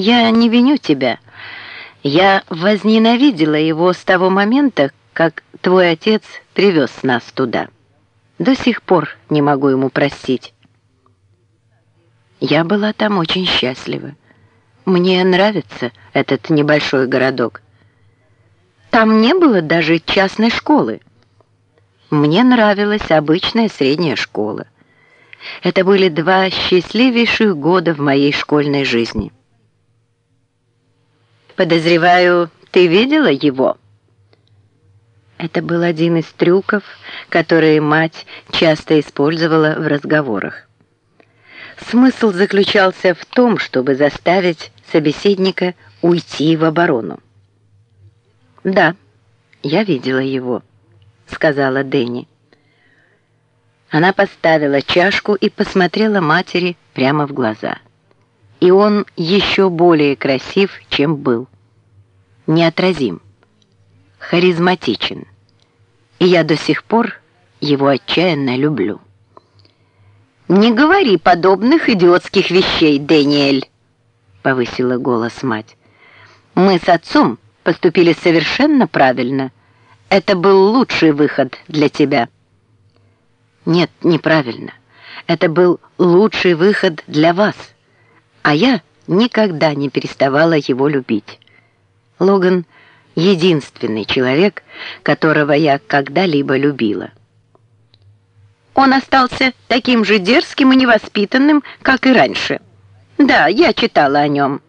Я не виню тебя. Я возненавидела его с того момента, как твой отец привез нас туда. До сих пор не могу ему простить. Я была там очень счастлива. Мне нравится этот небольшой городок. Там не было даже частной школы. Мне нравилась обычная средняя школа. Это были два счастливейших года в моей школьной жизни. Подозреваю, ты видела его? Это был один из трюков, которые мать часто использовала в разговорах. Смысл заключался в том, чтобы заставить собеседника уйти в оборону. «Да, я видела его», — сказала Дэнни. Она поставила чашку и посмотрела матери прямо в глаза. И он еще более красив, чем был. Неотразим, харизматичен. И я до сих пор его отчаянно люблю. «Не говори подобных идиотских вещей, Дэниэль!» — повысила голос мать. «Мы с отцом поступили совершенно правильно. Это был лучший выход для тебя». Нет, неправильно. Это был лучший выход для вас. А я никогда не переставала его любить. Логан — единственный человек, которого я когда-либо любила. Он остался таким же дерзким и невоспитанным, как и раньше. Да, я читала о нем.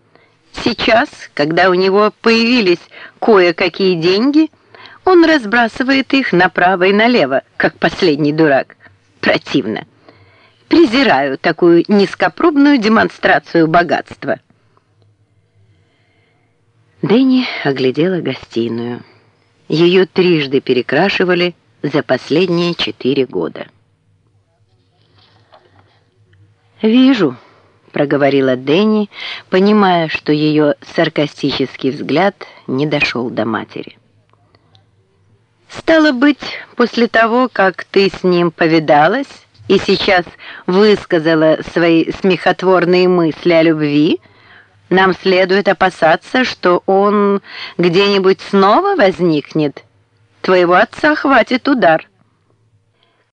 Сейчас, когда у него появились кое-какие деньги, он разбрасывает их направо и налево, как последний дурак противно. Презираю такую низкопробную демонстрацию богатства. Дэнни оглядела гостиную. Ее трижды перекрашивали за последние четыре года. «Вижу», — проговорила Дэнни, понимая, что ее саркастический взгляд не дошел до матери. Стало быть, после того, как ты с ним повидалась и сейчас высказала свои смехотворные мысли о любви, нам следует опасаться, что он где-нибудь снова возникнет. Твоего отца хватит удар.